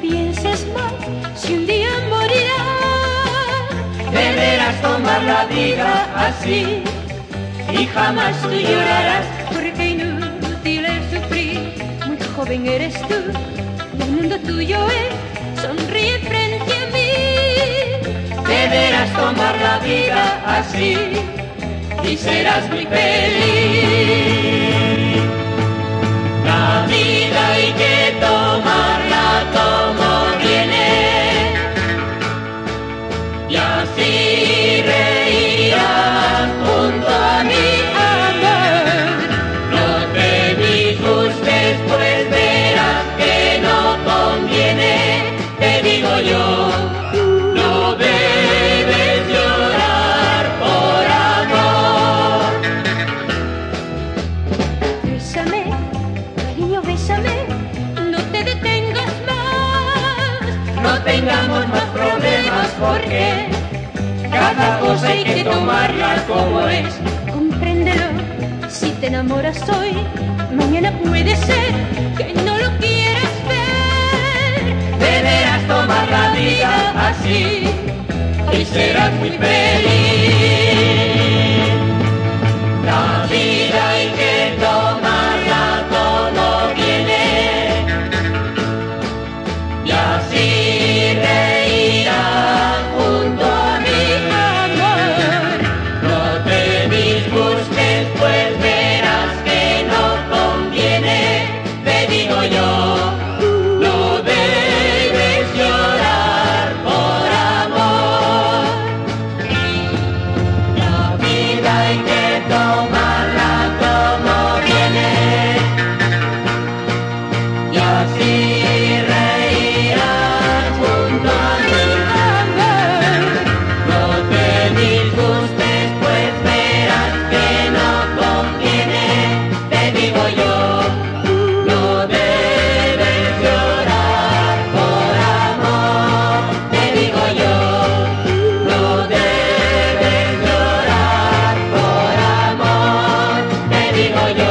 pienses mal, si un día morirás, deberás tomar la vida así y jamás tú llorarás. porque inútil es sufrir, muy joven eres tú, y el mundo tuyo es, sonríe frente a mí. Deberás tomar la vida así y serás muy feliz. La vida así reirás junto a mi amor. No te disgustes pues verás que no conviene, te digo yo. No debes llorar por amor. Bésame, cariño, bésame, no te detengas más. No tengamos más problemas porque cada cosa hay que tomarla como es. Compréndelo, si te enamoras hoy, mañana puede ser que no lo quieras ver. Deberás tomar la vida así y serás muy feliz. digo yo, no debes llorar por amor. La vida hay que tomarla como viene y así. Hare